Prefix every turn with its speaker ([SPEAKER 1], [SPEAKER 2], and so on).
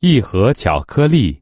[SPEAKER 1] 一盒巧克力。